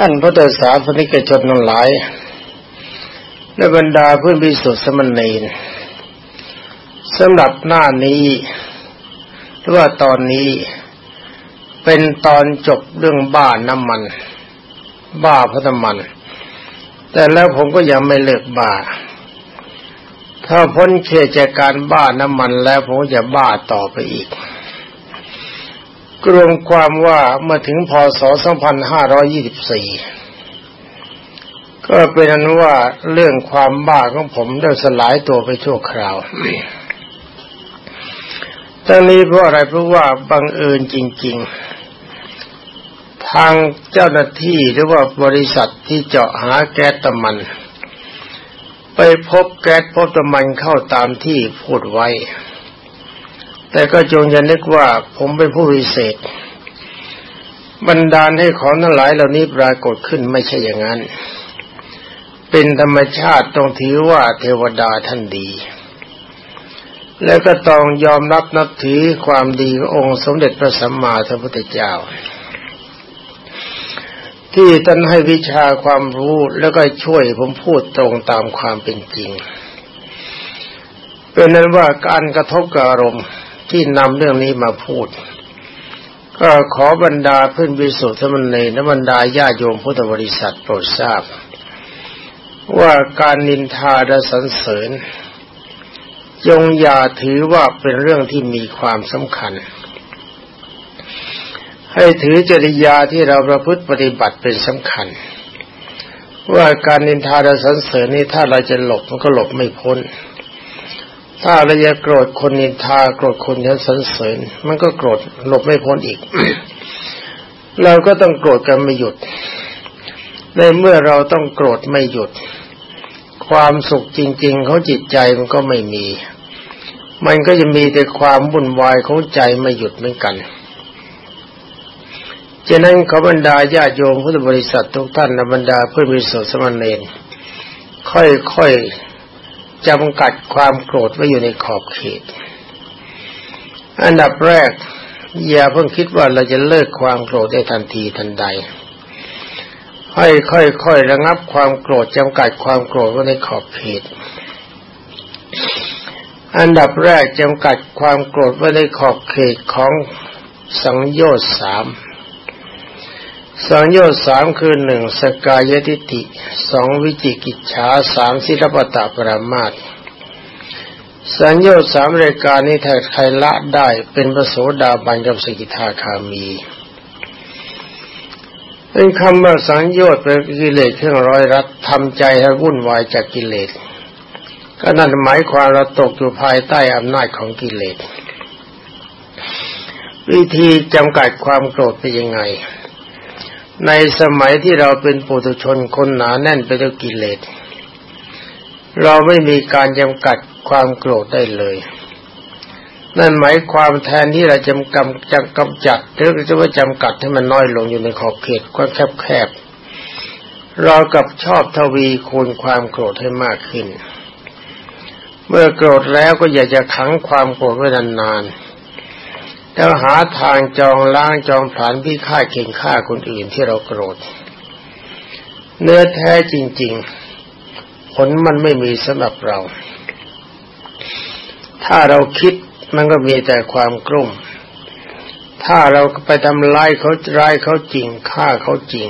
ท่านพุทธศาสนิกชนทั้งหลายและบรรดาเพื่อนพิสุทธิสมณีนสำหรับหน้านี้หรือว่าตอนนี้เป็นตอนจบเรื่องบ้าน้ำมัน บ้าพระน้ำมัน แต่แล้วผมก็ยังไม่เลิกบ้า ถ้าพ้นเขตจากการบ้าน้ำมันแล้วผมจะบ้าต่อไปอีก รวมความว่าเมื่อถึงพศ 2524 ก็เป็นนั้นว่าเรื่องความบ้าของผมได้สลายตัวไปชั่วคราวทั้งนี้เพราะอะไรเพราะว่าบังเอิญจริง ๆ ทางเจ้าหน้าที่หรือว่าบริษัทที่เจาะหาแก๊สตะมัน ไปพบแก๊สพบตะมันเข้าตามที่พูดไว้ แต่ก็จงอย่านึกว่าผมเป็นผู้วิเศษบันดาลให้ของทั้งหลายเหล่านี้ปรากฏขึ้นไม่ใช่อย่างนั้น เป็นธรรมชาติต้องถือว่าเทวดาท่านดี แล้วก็ต้องยอมรับนับถือความดีขององค์สมเด็จพระสัมมาสัมพุทธเจ้า ที่ท่านให้วิชาความรู้แล้วก็ช่วยผมพูดตรงตามความเป็นจริงเป็นนั้นว่าการกระทบกับอารมณ์ ที่นำเรื่องนี้มาพูด ก็ขอบรรดาเพื่อนวิสุทธิมณีนบรรดาญาโยมพุทธบริษัทโปรดทราบ ว่าการนินทาและสรรเสริญจงอย่าถือว่าเป็นเรื่องที่มีความสำคัญ ให้ถือจริยาที่เราประพฤติปฏิบัติเป็นสำคัญ ว่าการนินทาและสรรเสริญนี้ถ้าเราจะหลบมันก็หลบไม่พ้น ถ้าเราจะโกรธคนนินทาโกรธคนยันสรรเสริญ มันก็โกรธหลบไม่พ้นอีก เราก็ต้องโกรธกันไม่หยุดในเมื่อเราต้องโกรธไม่หยุด ความสุขจริงๆของจิตใจมันก็ไม่มี มันก็จะมีแต่ความวุ่นวายของใจไม่หยุดเหมือนกันฉะนั้นขอบรรดาญาโยมพุทธบริษัททุกท่านและบรรดาเพื่อนมิตรสมณเณรค่อยๆ จำกัดความโกรธไว้อยู่ในขอบเขต อันดับแรก อย่าเพิ่งคิดว่าเราจะเลิกความโกรธได้ทันทีทันใดให้ค่อยๆระงับความโกรธจำกัดความโกรธไว้ในขอบเขต อันดับแรกจำกัดความโกรธไว้ในขอบเขตของสังโยชน์สาม สังโยชน์สามคือหนึ่งสกายทิฏฐิสองวิจิกิจฉาสามศิลปตะปรามาตสังโยชน์สามรายการนี้ถ้าใครละได้เป็นพระโสดาบันกับสกิทาคามีเป็นคำว่าสังโยชน์เป็นกิเลสเครื่องร้อยรัดทำใจให้วุ่นวายจากกิเลสก็นั่นหมายความเราตกอยู่ภายใต้อำนาจของกิเลส วิธีจำกัดความโกรธเป็นยังไง ในสมัยที่เราเป็นปุถุชนคนหนาแน่นไปด้วยกิเลส เราไม่มีการจำกัดความโกรธได้เลย นั่นหมายความแทนที่เราจำกำจะกำจัดหรือจะว่าจำกัดให้มันน้อยลงอยู่ในขอบเขตกว้างแคบๆเรากับชอบทวีคูณความโกรธให้มากขึ้น เมื่อโกรธแล้วก็อยากจะขังความโกรธไว้นานๆ แล้วหาทางจองล้างจองผลานพิฆาเข่งฆ่าคนอื่นที่เราโกรธ เนื้อแท้จริง ๆ ผลมันไม่มีสำหรับเรา ถ้าเราคิดมันก็มีแต่ความกลุ้มถ้าเราไปทำร้ายเขาร้ายเขาจริงฆ่าเขาจริง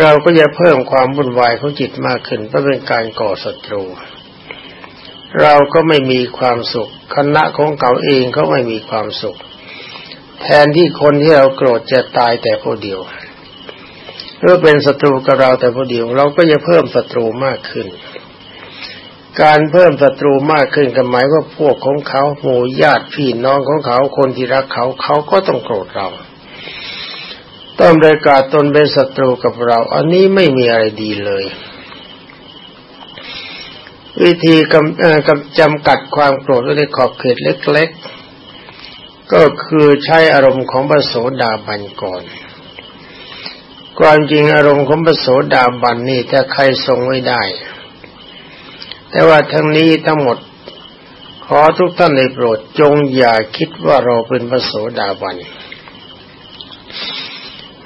เราก็จะเพิ่มความวุ่นวายของจิตมากขึ้นเพราะเป็นการก่อศัตรู เราก็ไม่มีความสุข คณะของเขาเองก็ไม่มีความสุข แทนที่คนที่เราโกรธจะตายแต่ผู้เดียวหรือเป็นศัตรูกับเราแต่ผู้เดียว เราก็จะเพิ่มศัตรูมากขึ้น การเพิ่มศัตรูมากขึ้นก็หมายว่าพวกของเขาหมู่ญาติพี่น้องของเขาคนที่รักเขาเขาก็ต้องโกรธเรา ต้องประกาศตนเป็นศัตรูกับเรา อันนี้ไม่มีอะไรดีเลย วิธีกำกำจำกัดความโกรธไว้ในขอบเขตเล็ก ๆ ก็คือใช้อารมณ์ของพระโสดาบันก่อนความจริงอารมณ์ของพระโสดาบันนี่ถ้าใครทรงไม่ได้ แต่ว่าทั้งนี้ทั้งหมดขอทุกท่านในโปรดจงอย่าคิดว่าเราเป็นพระโสดาบัน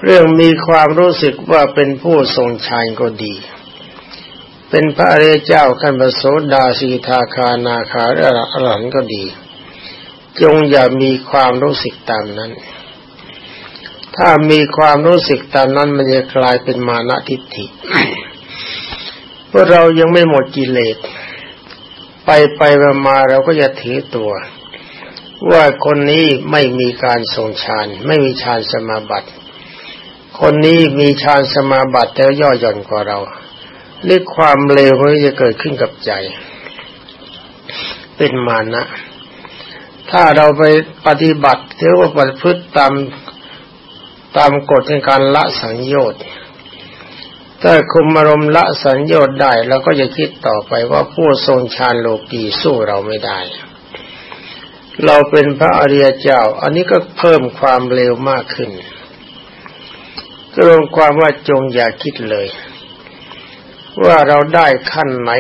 เรื่องมีความรู้สึกว่าเป็นผู้ทรงฌานก็ดี เป็นพระอริยเจ้าขั้นประโสดาสีทาคานาคาอรหันก็ดี จงอย่ามีความรู้สึกตามนั้น ถ้ามีความรู้สึกตามนั้นมันจะกลายเป็นมานะทิฏฐิเพราะเรายังไม่หมดกิเลส ไปไปมาเราก็จะถือตัว ว่าคนนี้ไม่มีการทรงฌานไม่มีฌานสมาบัติ คนนี้มีฌานสมาบัติแต่ย่อหย่อนกว่าเรา เรื่องความเลวมันจะเกิดขึ้นกับใจ เป็นมานะ ถ้าเราไปปฏิบัติถือว่าปฏิพฤติตามตามกฎในการละสังโยชน์ถ้าคุมอารมณ์ละสังโยชน์ได้เราก็จะคิดต่อไปว่าผู้ทรงฌานโลกีสู้เราไม่ได้ เราเป็นพระอริยเจ้า อันนี้ก็เพิ่มความเร็วมากขึ้นรวมความว่าจงอย่าคิดเลย ว่าเราได้ขั้นไหน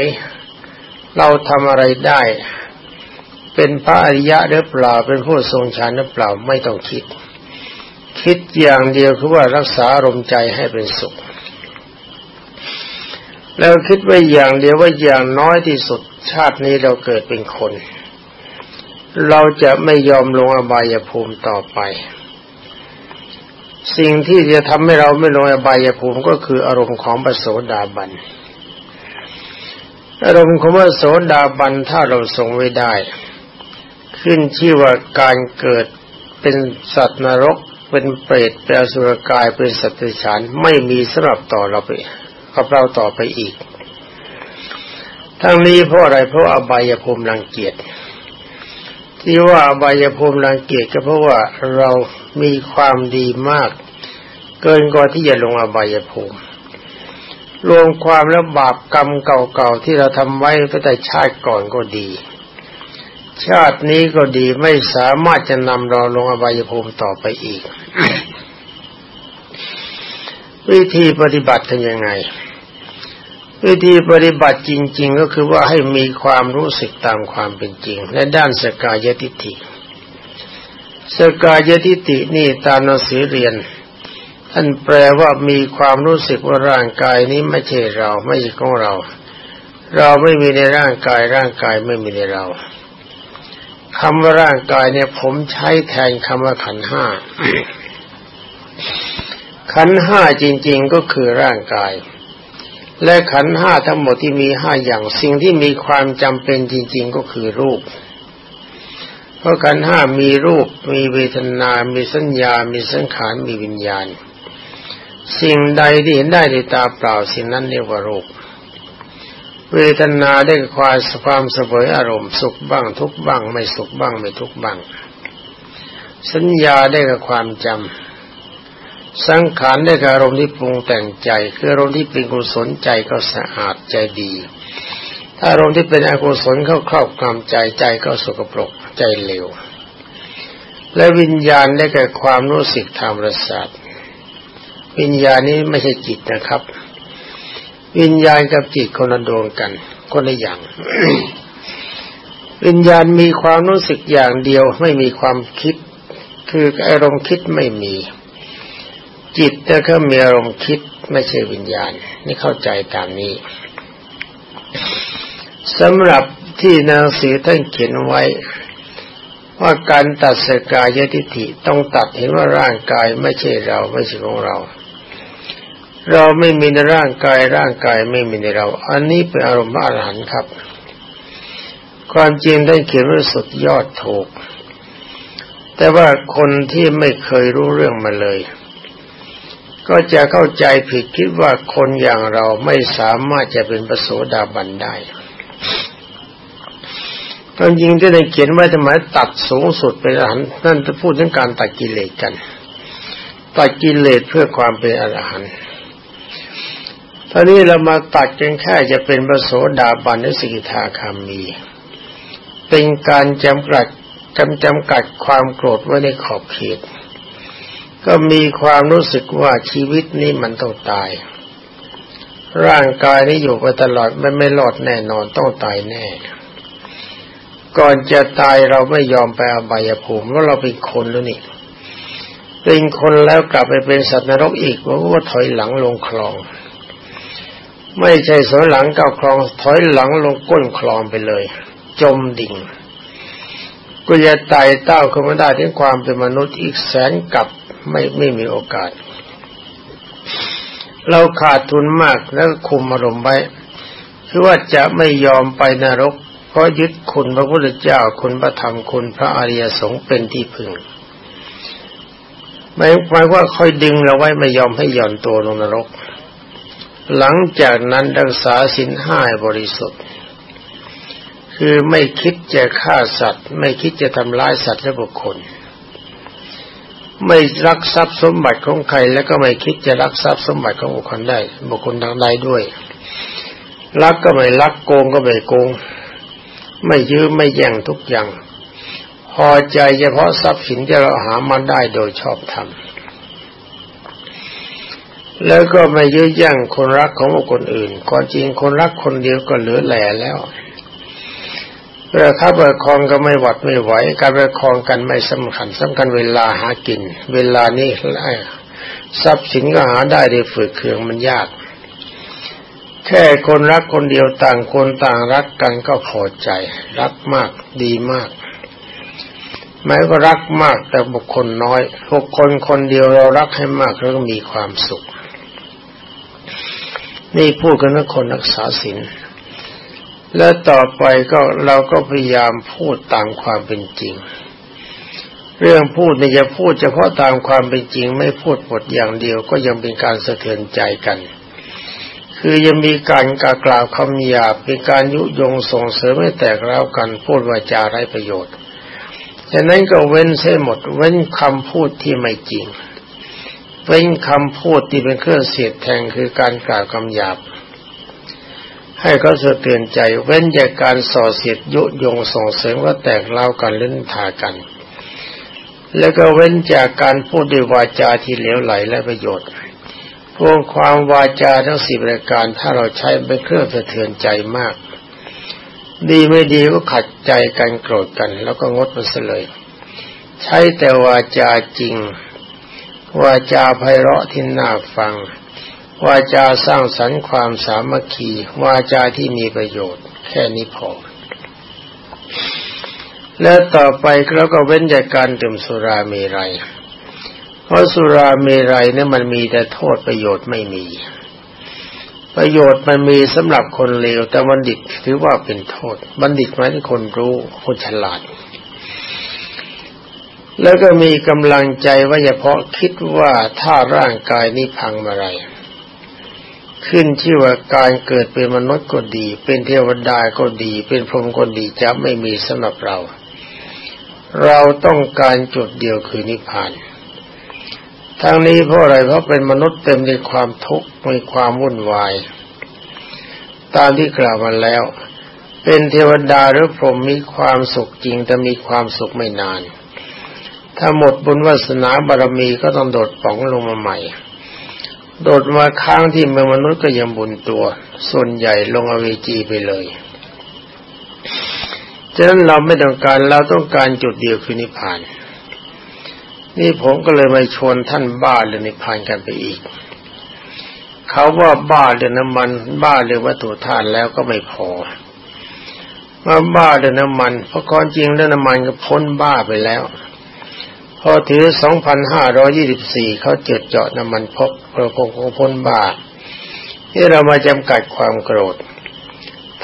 เราทำอะไรได้ เป็นพระอริยะหรือเปล่า เป็นผู้ทรงฌานหรือเปล่าไม่ต้องคิด คิดอย่างเดียวคือว่ารักษาอารมณ์ใจให้เป็นสุข แล้วคิดไว้อย่างเดียวว่าอย่างน้อยที่สุดชาตินี้เราเกิดเป็นคน เราจะไม่ยอมลงอบายภูมิต่อไปสิ่งที่จะทำให้เราไม่ลงอบายภูมิก็คืออารมณ์ของปโสดาบัน อารมณ์ของปโสดาบันถ้าเราทรงไว้ได้ ขึ้นชื่อว่าการเกิดเป็นสัตว์นรก เป็นเปรตเป็นอสุรกายเป็นสัตว์ฉานไม่มีสำหรับต่อเราไปกับเราต่อไปอีก ทั้งนี้เพราะอะไรเพราะอบายภูมิรังเกียจที่ว่าอบายภูมิรังเกียจก็เพราะว่าเรามีความดีมาก เกินกว่าที่จะลงอบายภูมิ รวมความแล้วบาปกรรมเก่าๆที่เราทำไว้ตั้งแต่ชาติก่อนก็ดี ชาตินี้ก็ดีไม่สามารถจะนำเราลงอบายภูมิต่อไปอีก วิธีปฏิบัติทำยังไง วิธีปฏิบัติจริง ๆ ก็คือว่าให้มีความรู้สึกตามความเป็นจริงในด้านสกายทิฏฐิสกายทิฏฐินี่ตามหนังสือเรียน ท่านแปลว่ามีความรู้สึกว่าร่างกายนี้ไม่ใช่เรา ไม่ใช่ของเรา เราไม่มีในร่างกายร่างกายไม่มีในเราคำว่าร่างกายเนี่ย ผมใช้แทนคำว่าขันห้าขันห้าจริง ๆก็คือร่างกาย และขันห้าทั้งหมดที่มีห้าอย่างสิ่งที่มีความจำเป็นจริง ๆก็คือรูปเพราะขันห้ามีรูป มีเวทนา มีสัญญา มีสังขาร มีวิญญาณ สิ่งใดที่เห็นได้ด้วยตาเปล่าสิ่งนั้นเรียกว่ารูป เวทนาได้ความความสบายอารมณ์สุขบ้างทุกบ้าง ไม่สุขบ้างไม่ทุกบ้าง สัญญาได้กับความจำสังขารได้กับอารมณ์ที่ปรุงแต่งใจ คืออารมณ์ที่เป็นกุศลใจก็สะอาดใจดีถ้าอารมณ์ที่เป็นอกุศลเข้าครอบงำใจใจก็สกปรกใจเร็วและวิญญาณได้แก่ความรู้สึกทางประสาท วิญญาณนี้ไม่ใช่จิตนะครับ วิญญาณกับจิตคนละดวงกันคนละอย่าง วิญญาณมีความรู้สึกอย่างเดียวไม่มีความคิด คืออารมณ์คิดไม่มี จิตแต่ก็มีอารมณ์คิดไม่ใช่วิญญาณ นี่เข้าใจตามนี้สำหรับที่นางสีท่านเขียนไว้ ว่าการตัดสกายทิฏฐิต้องตัดเห็นว่าร่างกายไม่ใช่เราไม่ใช่ของเรา เราไม่มีในร่างกายร่างกายไม่มีในเรา อันนี้เป็นอารมณ์อรหันต์ครับ ความจริงได้เขียนว่าสุดยอดถูก แต่ว่าคนที่ไม่เคยรู้เรื่องมาเลย ก็จะเข้าใจผิดคิดว่าคนอย่างเราไม่สามารถจะเป็นประโสดาบันได้ความจริงที่ได้เขียนไว้ทำไมตัดสูงสุดเป็นอรหันต์นั่นจะพูดถึงการตัดกิเลสกันตัดกิเลสเพื่อความเป็นอรหันต์ ตอนนี้เรามาตัดกันแค่จะเป็นพระโสดาบันหรือสกิทาคามี เป็นการจำกัดจำจำกัดความโกรธไว้ในขอบเขต ก็มีความรู้สึกว่าชีวิตนี้มันต้องตาย ร่างกายนี้อยู่ไปตลอดไม่ไม่รอดแน่นอนต้องตายแน่ ก่อนจะตายเราไม่ยอมไปอบายภูมิเพราะเราเป็นคนแล้วนี่เป็นคนแล้วกลับไปเป็นสัตว์นรกอีกว่าว่าถอยหลังลงคลอง ไม่ใช่สอยหลังก้าวคลองถอยหลังลงก้นคลองไปเลย จมดิ่งก็จะตายเต้าขึ้นมาได้ถึงความเป็นมนุษย์อีกแสนกับไม่ไม่มีโอกาส เราขาดทุนมากแล้วคุมอารมณ์ไว้คือว่าจะไม่ยอมไปนรก เพราะยึดคุณพระพุทธเจ้าคุณพระธรรมคุณพระอริยสงฆ์เป็นที่พึ่งหมายหมายว่าคอยดึงเราไว้ไม่ยอมให้หย่อนตัวลงนรก หลังจากนั้นรักษาสินห้าบริสุทธิ์ คือไม่คิดจะฆ่าสัตว์ ไม่คิดจะทำร้ายสัตว์และบุคคล ไม่รักทรัพย์สมบัติของใคร แล้วก็ไม่คิดจะรักทรัพย์สมบัติของบุคคลได้ บุคคลทางใดด้วยรักก็ไม่รักโกงก็ไม่โกง ไม่ยื้อไม่แย่งทุกอย่าง พอใจเฉพาะทรัพย์สินที่เราหามาได้โดยชอบธรรม แล้วก็ไม่ยื้อแย่งคนรักของคนอื่นความจริงคนรักคนเดียวก็เหลือแหล่แล้วเพื่อข้าปิดคองก็ไม่หวัดไม่ไหว การไปคองกันไม่สำคัญสำคัญเวลาหากิน เวลานี้ทรัพย์สินก็หาได้ได้ฝึกเคืองมันยาก แค่คนรักคนเดียวต่างคนต่างรักกันก็พอใจ รักมากดีมากแม้ก็รักมากแต่บุคคลน้อยบุคคลคนเดียวเรารักให้มากแล้วก็มีความสุข นี่พูดกันนะคนรักษาศีลและต่อไปก็เราก็พยายามพูดตามความเป็นจริง เรื่องพูดเนี่ยจะพูดเฉพาะตามความเป็นจริง ไม่พูดหมดอย่างเดียวก็ยังเป็นการสะเทือนใจกัน คือยังมีการกากล่าวคำหยาบมีการยุยงส่งเสริมให้แตกร้าวกัน พูดวาจาไร้ประโยชน์ฉะนั้นก็เว้นเสียหมดเว้นคำพูดที่ไม่จริง เว้นคำพูดที่เป็นเครื่องเสียดแทงคือการกล่าวคำหยาบ ให้เขาสะเตือนใจ เว้นจากการส่อเสียดยุยงส่งเสริมว่าแตกเล่ากันเล่นทากัน แล้วก็เว้นจากการพูดด้วยวาจาที่เหลวไหลและประโยชน์พวกความวาจาทั้งสี่ประการถ้าเราใช้เป็นเครื่องสะเทือนใจมาก ดีไม่ดีก็ขัดใจกันโกรธกัน แล้วก็งดมันเลย ใช้แต่วาจาจริง วาจาไพเราะที่น่าฟัง วาจาสร้างสรรค์ความสามัคคี วาจาที่มีประโยชน์ แค่นี้พอ แล้วต่อไปเราก็เว้นจากการดื่มสุราเมรัย เพราะสุราเมรัยเนี่ยมันมีแต่โทษประโยชน์ไม่มี ประโยชน์มันมีสำหรับคนเลวแต่บัณฑิตถือว่าเป็นโทษ บัณฑิตหมายถึงคนรู้คนฉลาด แล้วก็มีกำลังใจว่าเฉพาะคิดว่าถ้าร่างกายนี้พังมาไร ขึ้นที่ว่าการเกิดเป็นมนุษย์ก็ดี เป็นเทวดาก็ดี เป็นพรหมก็ดีจะไม่มีสำหรับเรา เราต้องการจุดเดียวคือนิพพานทั้งนี้เพราะอะไรเพราะเป็นมนุษย์เต็มด้วยความทุกข์มีความวุ่นวาย ตามที่กล่าวมาแล้ว เป็นเทวดาหรือพรหมมีความสุขจริงแต่มีความสุขไม่นาน ถ้าหมดบุญวาสนาบารมีก็ต้องโดดป๋องลงมาใหม่ โดดมาค้างที่เมืองมนุษย์ก็ยังบุญตัว ส่วนใหญ่ลงอเวจีไปเลยฉะนั้นเราไม่ต้องการเราต้องการจุดเดียวคือนิพพาน นี่ผมก็เลยมาชวนท่านบ้าเรื่องนิพพานกันไปอีก เขาว่าบ้าเรื่องน้ำมัน บ้าเรื่องวัตถุธาตุแล้วก็ไม่พอมาบ้าเรื่องน้ำมัน เพราะความจริงเรื่องน้ำมันก็พ้นบ้าไปแล้ว พอถือ 2,524 เขาเจิดเจาะน้ำมันพบเราคงพ้นบ้าที่เรามาจำกัดความโกรธ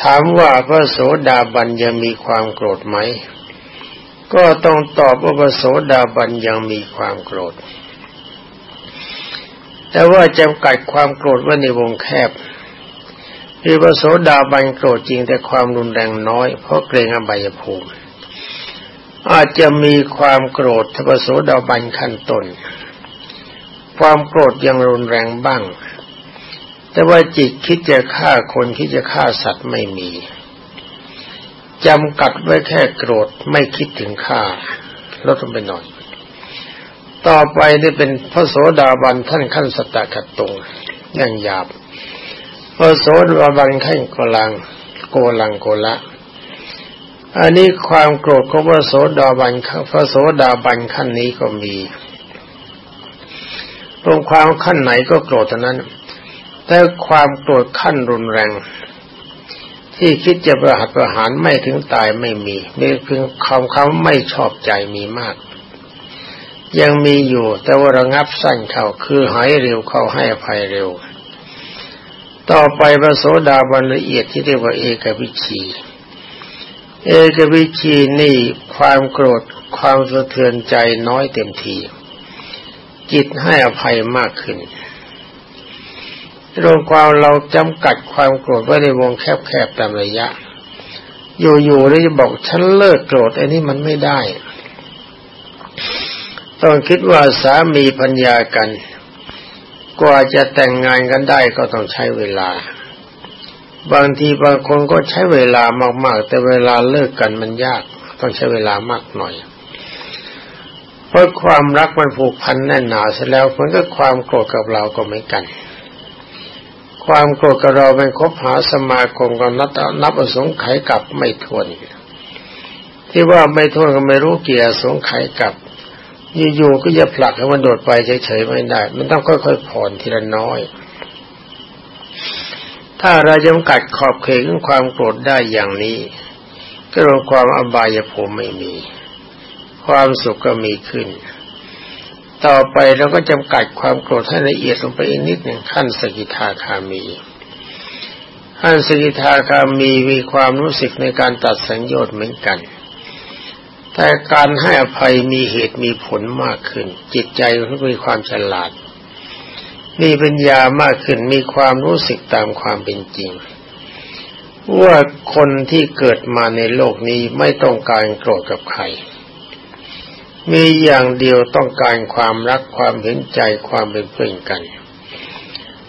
ถามว่าพระโสดาบันยังมีความโกรธไหม ก็ต้องตอบว่าพระโสดาบันยังมีความโกรธ แต่ว่าจำกัดความโกรธไว้ในวงแคบคือพระโสดาบันโกรธจริงแต่ความรุนแรงน้อย เพราะเกรงอบายภูมิ อาจจะมีความโกรธทพระโสดาบันขั้นต้นความโกรธยังรุนแรงบ้าง แต่ว่าจิตคิดจะฆ่าคนคิดจะฆ่าสัตว์ไม่มีจำกัดไว้แค่โกรธไม่คิดถึงฆ่าลดลงไปหน่อย ต่อไปได้เป็นพระโสดาบันท่านขั้นสตกัดตรงย่งหยาบพระโสดาบันขั้นกลังโกลังโกละ อันนี้ความโกรธของพระโสดาบันพระโสดาบันขั้นนี้ก็มีรวมความขั้นไหนก็โกรธเท่านั้น แต่ความโกรธขั้นรุนแรง ที่คิดจะประหัตประหารไม่ถึงตายไม่มีมีเพียงคำคำไม่ชอบใจมีมาก ยังมีอยู่แต่ว่าระงับสั้นเข้าคือหายเร็วเข้าให้อภัยเร็ว ต่อไปพระโสดาบันละเอียดที่เรียกว่าเอกวิชี เอกวิชีนี่ความโกรธความสะเทือนใจน้อยเต็มที จิตให้อภัยมากขึ้นรวมความเราจำกัดความโกรธไว้ในวงแคบๆตามระยะ อยู่ๆแล้วจะบอกฉันเลิกโกรธอันนี้มันไม่ได้ ต้องคิดว่าสามีพัญญากัน กว่าจะแต่งงานกันได้ก็ต้องใช้เวลา บางทีบางคนก็ใช้เวลามาก ๆ แต่เวลาเลิกกันมันยาก ต้องใช้เวลามากหน่อย เพราะความรักมันผูกพันแน่นหนาเสร็จแล้วมันก็ความโกรธกับเราก็ไม่กัน ความโกรธกับเราเป็นคบหาสมาคมกันนับนับอสงไขยกับไม่ทวนที่ว่าไม่ทวนก็ไม่รู้เกี่ยสงไขยกับอยู่ๆก็จะผลักให้มันโดดไปเฉยๆไม่ได้ มันต้องค่อยๆผ่อนทีละน้อย ถ้าเราจำกัดขอบเขตของความโกรธได้อย่างนี้ ก็รวมความอบายภูมิไม่มี ความสุขก็มีขึ้น ต่อไปเราก็จำกัดความโกรธให้ละเอียดลงไปอีกนิดหนึ่งขั้นสกิทาคามีขั้นสกิทาคามีมีความรู้สึกในการตัดสัญญาณเหมือนกัน แต่การให้อภัยมีเหตุมีผลมากขึ้น จิตใจก็มีความฉลาด มีปัญญามากขึ้นมีความรู้สึกตามความเป็นจริง ว่าคนที่เกิดมาในโลกนี้ไม่ต้องการโกรธกับใคร มีอย่างเดียวต้องการความรักความเห็นใจความเป็นเพื่อนกัน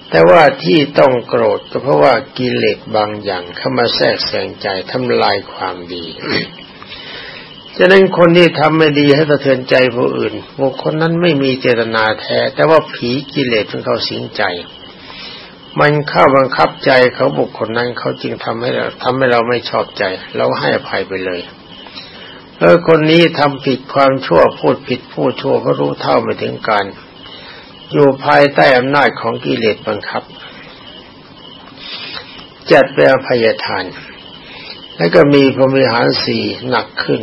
แต่ว่าที่ต้องโกรธก็เพราะว่ากิเลสบางอย่างเข้ามาแทรกแซงใจทำลายความดี ฉะนั้นคนที่ทำไม่ดีให้สะเทือนใจผู้อื่นบุคคลนั้นไม่มีเจตนาแท้ แต่ว่าผีกิเลสมันเขาสิงใจ มันเข้าบังคับใจเขาบุคคลนั้นเขาจึงทำให้เราทำให้เราไม่ชอบใจ เราให้อภัยไปเลยเออคนนี้ทำผิดความชั่วพูดผิดพูดชั่วก็รู้เท่าไม่ถึงการอยู่ภายใต้อำนาจของกิเลสบังคับ จัดเป็นอภัยทาน แล้วก็มีพรมิหารสี่หนักขึ้น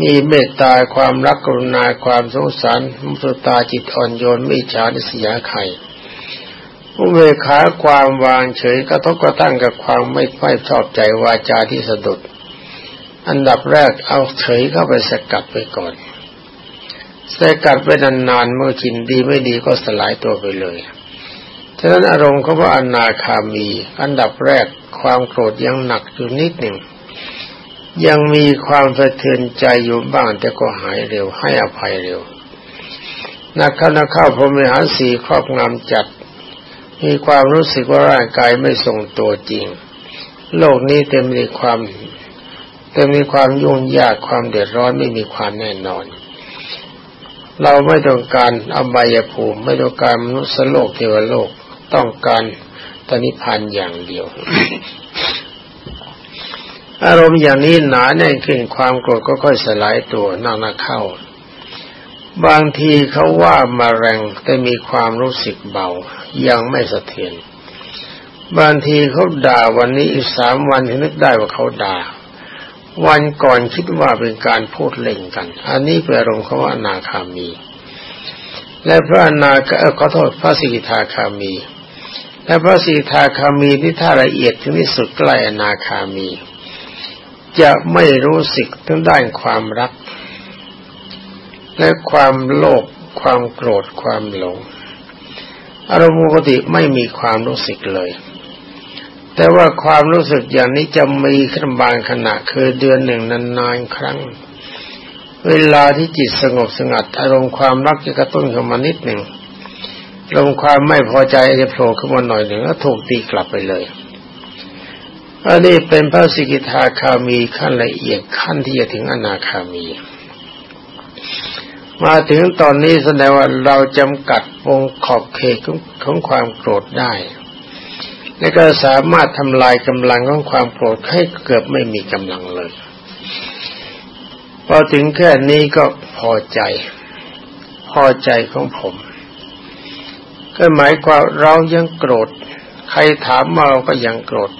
มีเมตตาความรักกรุณาความสงสารมุสตาจิตอ่อนโยนไม่ฉานิสยาไข่อุเบกขาความวางเฉยก็ต้องกระตั้งกับความไม่ไม่ชอบใจวาจาที่สะดุด อันดับแรกเอาเฉยเข้าไปสกัดไปก่อนสกัดไปนานๆเมื่อชินดีไม่ดีก็สลายตัวไปเลยฉะนั้นอารมณ์เขาว่าอนาคามี อันดับแรกความโกรธยังหนักอยู่นิดหนึ่ง ยังมีความสะเทือนใจอยู่บ้างแต่ก็หายเร็วให้อภัยเร็วนักข้านักเข้าพรมิหารสีครอบงำจัด มีความรู้สึกว่าร่างกายไม่ทรงตัวจริง โลกนี้เต็มไปด้วยความเต็มมีความยุ่งยากความเดือดร้อนไม่มีความแน่นอน เราไม่ต้องการอบายภูมิไม่ต้องการมนุษย์โลกเทวโลกต้องการตนิพพานอย่างเดียว อารมณ์อย่างนี้หนาแน่นขึ้นความโกรธก็ค่อยสลายตัวนั่งนักเข้า บางทีเขาว่ามาแรงแต่มีความรู้สึกเบา ยังไม่สะเทือนบางทีเขาด่าวันนี้อีกสามวันถึงนึกได้ว่าเขาด่า วันก่อนคิดว่าเป็นการพูดเล่นกัน อันนี้เป็นอารมณ์เขาว่านาคามี และพระนาคขอโทษพระสิกขาคามี และพระสิกขาคามีที่ท่าละเอียดถึงที่สุดใกล้อนาคามี จะไม่รู้สึกทั้งด้านความรัก และความโลภความโกรธความหลง อารมณ์ปกติไม่มีความรู้สึกเลย แต่ว่าความรู้สึกอย่างนี้จะมีขึ้นบางขณะคือเดือนหนึ่งนานๆครั้ง เวลาที่จิตสงบสงัด อารมณ์ความรักจะกระตุ้นขึ้นมานิดหนึ่งอารมณ์ความไม่พอใจจะโผล่ขึ้นมาหน่อยหนึ่งแล้วถูกตีกลับไปเลย อันนี้เป็นพระสิกิทาคามีขั้นละเอียดขั้นที่จะถึงอนาคามี มาถึงตอนนี้แสดงว่าเราจำกัดวงขอบเขตของความโกรธได้ และก็สามารถทำลายกำลังของความโกรธให้เกือบไม่มีกำลังเลยพอถึงแค่นี้ก็พอใจ พอใจของผม ก็หมายความเรายังโกรธ ใครถามมาเราก็ยังโกรธ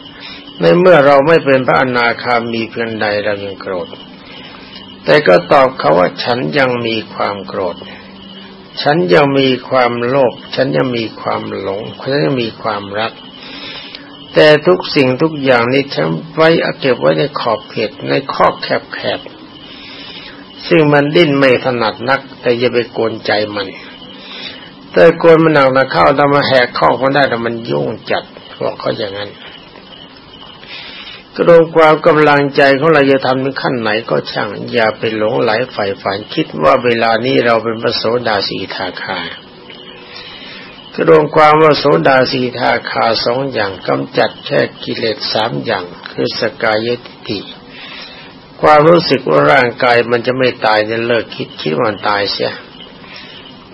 ในเมื่อเราไม่เป็นพระอนาคามีเพียงใดเรายังโกรธ แต่ก็ตอบเขาว่าฉันยังมีความโกรธ ฉันยังมีความโลภ ฉันยังมีความหลง ฉันยังมีความรัก แต่ทุกสิ่งทุกอย่างนี้ฉันไว้เก็บไว้ในขอบเขตในข้อแคบๆ ซึ่งมันดิ้นไม่ถนัดนัก แต่อย่าไปโกนใจมันแต่กวนมันหนักนะเข้าทำมาแหกข้อมันได้แต่มันยุ่งจัดบอกเขาอย่างนั้น กระดงความกำลังใจของเราจะทำถึงขั้นไหนก็ช่าง อย่าไปหลงไหลใฝ่ฝันคิดว่าเวลานี้เราเป็นพระโสดาสีทาคากระดงความว่าโสดาสีทาคาสองอย่างกำจัดแค่กิเลสสามอย่าง คือสกายติติความรู้สึกว่าร่างกายมันจะไม่ตายเนี่ยเลิกคิดคิดว่ามันตายเสีย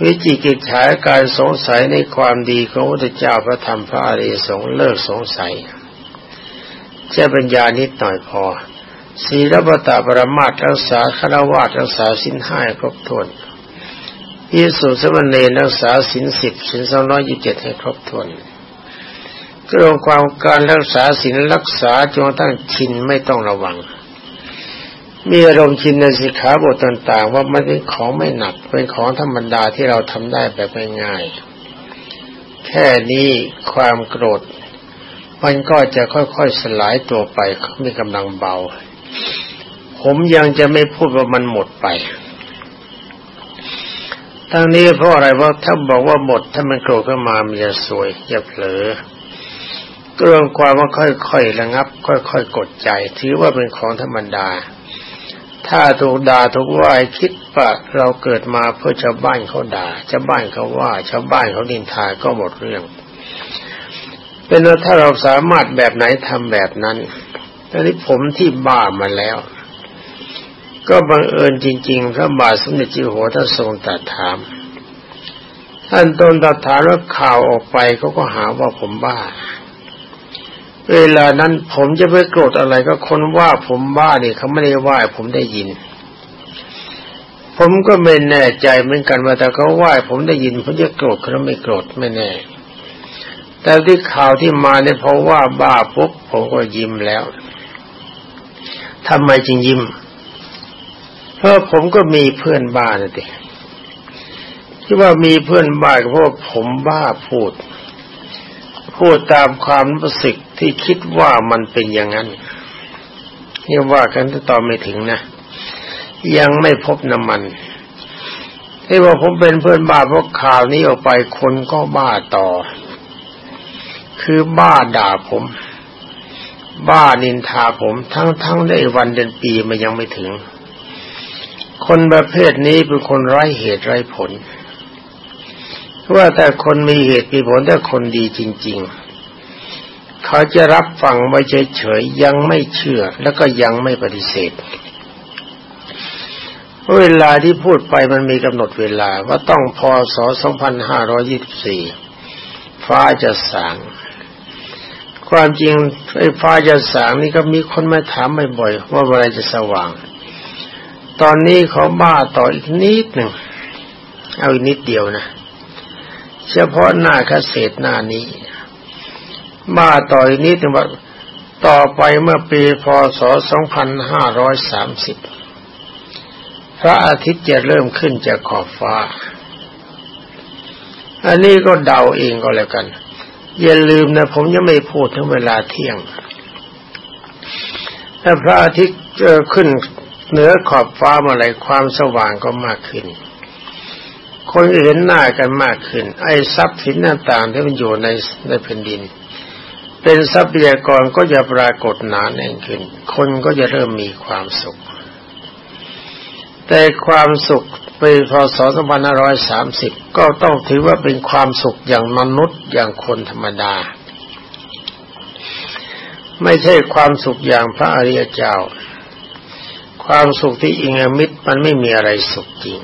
วิจิกิจฉาการสงสัยในความดีของพระเจ้าพระธรรมพระอริยสงฆ์เลิกสงสัย แค่ปัญญานิดหน่อยพอศีลปตาปรมาตรักษาคารวะรักษาสินห้าครบถ้วนยิสุสมณเณรรักษาสินสิบสินสองร้อยยี่เจ็ดให้ครบถ้วนเรื่องความการรักษาสินรักษาจนตั้งชินไม่ต้องระวัง มีอารมณ์ชินในสิกขาบทต่าง ๆ ว่ามันเป็นของไม่หนักเป็นของธรรมดาที่เราทำได้แบบง่ายๆแค่นี้ความโกรธ มันก็จะค่อยๆสลายตัวไปมีกำลังเบา ผมยังจะไม่พูดว่ามันหมดไปทั้งนี้เพราะอะไรว่าถ้าบอกว่าหมดถ้ามันโกรธขึ้นมามันจะสวยจะเผลอเรื่องความว่าค่อยๆระงับ ค่อยๆกดใจ ถือว่าเป็นของธรรมดา ถ้าถูกด่าถูกว่าคิดว่าเราเกิดมาเพื่อชาวบ้านเขาด่าชาวบ้านเขาว่าชาวบ้านเขาดินทาก็หมดเรื่อง เป็นว่าถ้าเราสามารถแบบไหนทำแบบนั้นตอนนี้ผมที่บ้ามาแล้ว ก็บังเอิญจริง ๆ พระบาทสมเด็จจิ๋วหัวท่านทรงตรัสถาม ท่านตนตรัสถามแล้วข่าวออกไปเขาก็หาว่าผมบ้า เวลานั้นผมจะไปโกรธอะไรก็คนว่าผมบ้านี่เขาไม่ได้ว่าผมได้ยิน ผมก็ไม่แน่ใจเหมือนกันว่าแต่เขาว่าผมได้ยินผมจะโกรธเขาไม่โกรธไม่แน่ แต่ที่ข่าวที่มาเนี่ยเพราะว่าบ้าปุ๊บผมก็ยิ้มแล้วทำไมจึงยิ้ม เพราะผมก็มีเพื่อนบ้านนะดิที่ว่ามีเพื่อนบ้านเพราะผมบ้าพูด พูดตามความรู้สึกที่คิดว่ามันเป็นอย่างนั้นนี่ว่ากันต่อไม่ถึงนะ ยังไม่พบน้ำมันที่ว่าผมเป็นเพื่อนบ้าเพราะข่าวนี้ออกไปคนก็บ้าต่อ คือบ้าด่าผม บ้านินทาผมทั้งทั้งได้วันเดือนปีมันยังไม่ถึง คนประเภทนี้เป็นคนไร้เหตุไร้ผลว่าแต่คนมีเหตุมีผลแต่คนดีจริง ๆ เขาจะรับฟังไว้เฉยๆยังไม่เชื่อ แล้วก็ยังไม่ปฏิเสธเวลาที่พูดไปมันมีกำหนดเวลาว่าต้องพศ 2524 ฟ้าจะสาง ความจริงไอ้ฟ้าจะสางนี่ก็มีคนมาถามบ่อยๆว่าเวลาจะสว่าง ตอนนี้เขาบ้าต่ออีกนิดหนึ่งเอาอีกนิดเดียวนะเฉพาะหน้าเศษตรหน้านี้มาต่อยนี้ถึงว่าต่อไปเมื่อปีพศ 2530 พระอาทิตย์จะเริ่มขึ้นจากขอบฟ้า อันนี้ก็เดาเองก็แล้วกัน อย่าลืมนะผมยังไม่พูดถึงเวลาเที่ยง ถ้าพระอาทิตย์ขึ้นเหนือขอบฟ้าเมื่อไรความสว่างก็มากขึ้น คนเห็นหน้ากันมากขึ้น ไอ้ทรัพย์สินต่างๆที่มันอยู่ในในแผ่นดิน เป็นทรัพยากรก็จะปรากฏหนาแน่นขึ้น คนก็จะเริ่มมีความสุข แต่ความสุข ปีพศ2530 ก็ต้องถือว่าเป็นความสุขอย่างมนุษย์อย่างคนธรรมดา ไม่ใช่ความสุขอย่างพระอริยเจ้า ความสุขที่อิงมิตรมันไม่มีอะไรสุขจริง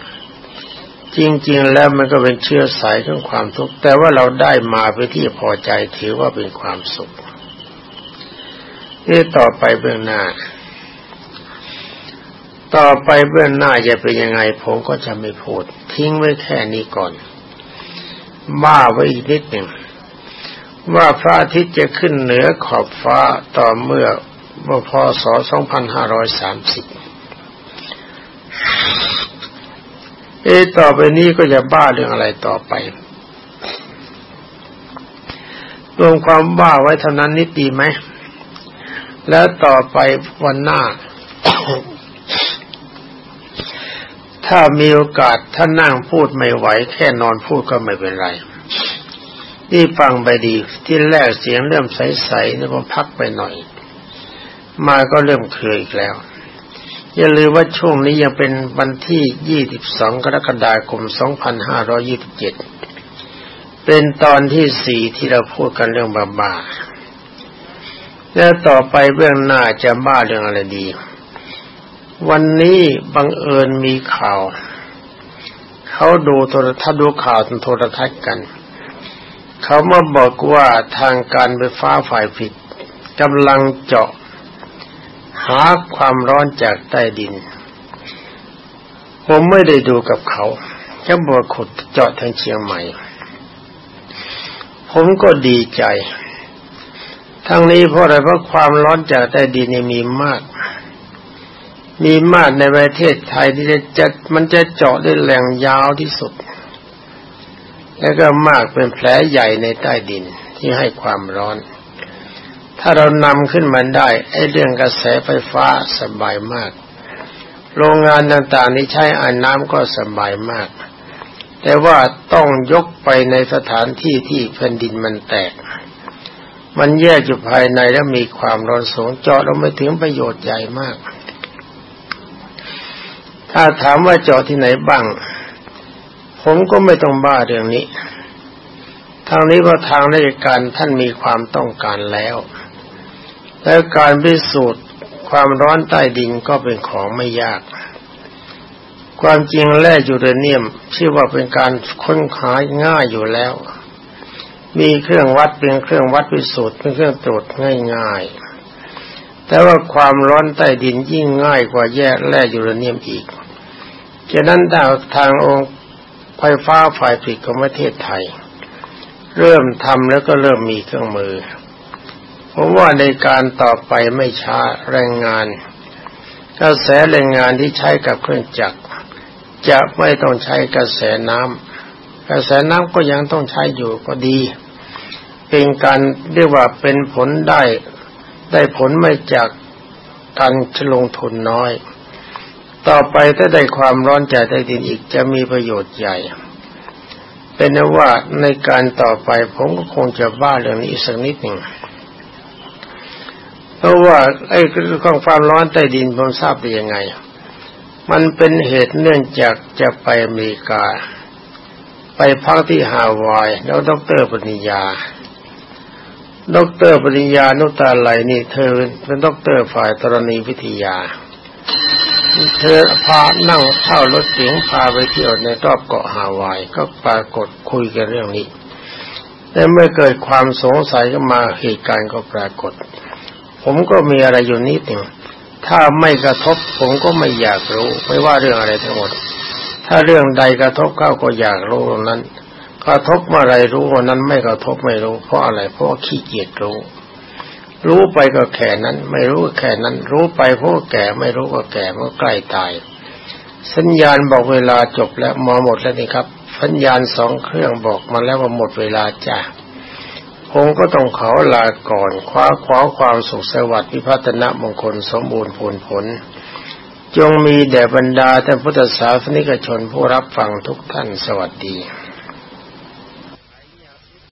จริง ๆ แล้วมันก็เป็นเชื้อสายของความทุกข์แต่ว่าเราได้มาไปที่พอใจถือว่าเป็นความสุขนี่ต่อไปเบื้องหน้า ต่อไปเบื้องหน้าจะเป็นยังไงผมก็จะไม่พูด ทิ้งไว้แค่นี้ก่อน บ้าไว้อีกนิดหนึ่งว่าพระอาทิตย์จะขึ้นเหนือขอบฟ้าต่อเมื่อพศ 2530 เอต่อไปนี้ก็จะบ้าเรื่องอะไรต่อไป รวมความบ้าไว้เท่านั้นนิดดีไหม แล้วต่อไปวันหน้า ถ้ามีโอกาสถ้านนั่งพูดไม่ไหว แค่นอนพูดก็ไม่เป็นไรที่ฟังไปดีที่แรกเสียงเริ่มใสๆแล้วก็พักไปหน่อย มาก็เริ่มเคยอีกแล้ว อย่าลืมว่าช่วงนี้ยังเป็นวันที่ 22 กรกฎาคม 2527 เป็นตอนที่สี่ที่เราพูดกันเรื่องบาบาแล้วต่อไปเบื้องหน้าจะบ้าเรื่องอะไรดี วันนี้บังเอิญมีข่าว เขาดูโทรทัศน์ดูข่าวทางโทรทัศน์กัน เขามาบอกว่าทางการไฟฟ้าฝ่ายผิดกำลังเจาะ หาความร้อนจากใต้ดิน ผมไม่ได้ดูกับเขาแค่บอกขุดเจาะทางเชียงใหม่ ผมก็ดีใจ ทั้งนี้เพราะอะไรเพราะความร้อนจากใต้ดินมีมาก มีมากในประเทศไทยที่จะมันจะเจาะได้แหล่งยาวที่สุด แล้วก็มากเป็นแผลใหญ่ในใต้ดินที่ให้ความร้อน ถ้าเรานำขึ้นมาได้ไอ้เรื่องกระแสไฟฟ้าสบายมาก โรงงานต่างๆที่ใช้อ่านน้ำก็สบายมาก แต่ว่าต้องยกไปในสถานที่ที่แผ่นดินมันแตก มันแยกอยู่ภายในแล้วมีความร้อนสูงเจาะลงไปถึงประโยชน์ใหญ่มาก ถ้าถามว่าเจาะที่ไหนบ้าง ผมก็ไม่ต้องบ้าเรื่องนี้ ทางนี้ว่าทางราชการท่านมีความต้องการแล้ว แล้วการพิสูจน์ความร้อนใต้ดินก็เป็นของไม่ยาก ความจริงแร่ยูเรเนียมชื่อว่าเป็นการค้นหาง่ายอยู่แล้ว มีเครื่องวัดเป็นเครื่องวัดพิสูจน์เป็นเครื่องตรวจง่าย ๆแต่ว่าความร้อนใต้ดินยิ่งง่ายกว่าแย่แร่ยูเรเนียมอีก ฉะนั้นดาวทางองค์ไฟฟ้าฝ่ายผลิตของประเทศไทย เริ่มทำแล้วก็เริ่มมีเครื่องมือ ผมว่าในการต่อไปไม่ช้าแรงงานกระแสแรงงานที่ใช้กับเครื่องจักร จะไม่ต้องใช้กระแสน้ำกระแสน้ำก็ยังต้องใช้อยู่ก็ดี เป็นการเรียกว่าเป็นผลได้ได้ผลไม่จากการลงทุนน้อย ต่อไปถ้าได้ความร้อนใจใต้ดินอีกจะมีประโยชน์ใหญ่ เป็นนว่าในการต่อไปผมก็คงจะบ้าเรื่องนี้อีกสักนิดหนึ่งเพราะว่าไอ้ของความร้อนใต้ดินผมทราบได้ยังไง มันเป็นเหตุเนื่องจากจะไปอเมริกา ไปพักที่ฮาวาย แล้วดรปริญญาดรปริญญานุตาไหลนี่เธอเป็นดรฝ่ายธรณีวิทยา เธอพานั่งเข้ารถเสียงพาไปเที่ยวในรอบเกาะฮาวายก็ปรากฏคุยกันเรื่องนี้แต่เมื่อเกิดความสงสัยก็มาเหตุการณ์ก็ปรากฏ ผมก็มีอะไรอยู่นิดหนึ่งถ้าไม่กระทบผมก็ไม่อยากรู้ ไม่ว่าเรื่องอะไรทั้งหมด ถ้าเรื่องใดกระทบเข้าก็อยากรู้นั้น กระทบเมื่อไรรู้วันนั้นไม่กระทบไม่รู้ เพราะอะไรเพราะขี้เกียจรู้ รู้ไปก็แค่นั้น ไม่รู้ก็แค่นั้น รู้ไปเพราะแก่ไม่รู้ก็แก่เมื่อใกล้ตาย สัญญาณบอกเวลาจบแล้วมอหมดแล้วนี่ครับ สัญญาณสองเครื่องบอกมาแล้วว่าหมดเวลาจ้าผมก็ต้องขอลาก่อน คว้าคว้าความสุขสวัสดิ์พิพัฒนะมงคลสมบูรณ์ผลผล จงมีแด่บรรดาท่านพุทธศาสนิกชนผู้รับฟังทุกท่านสวัสดี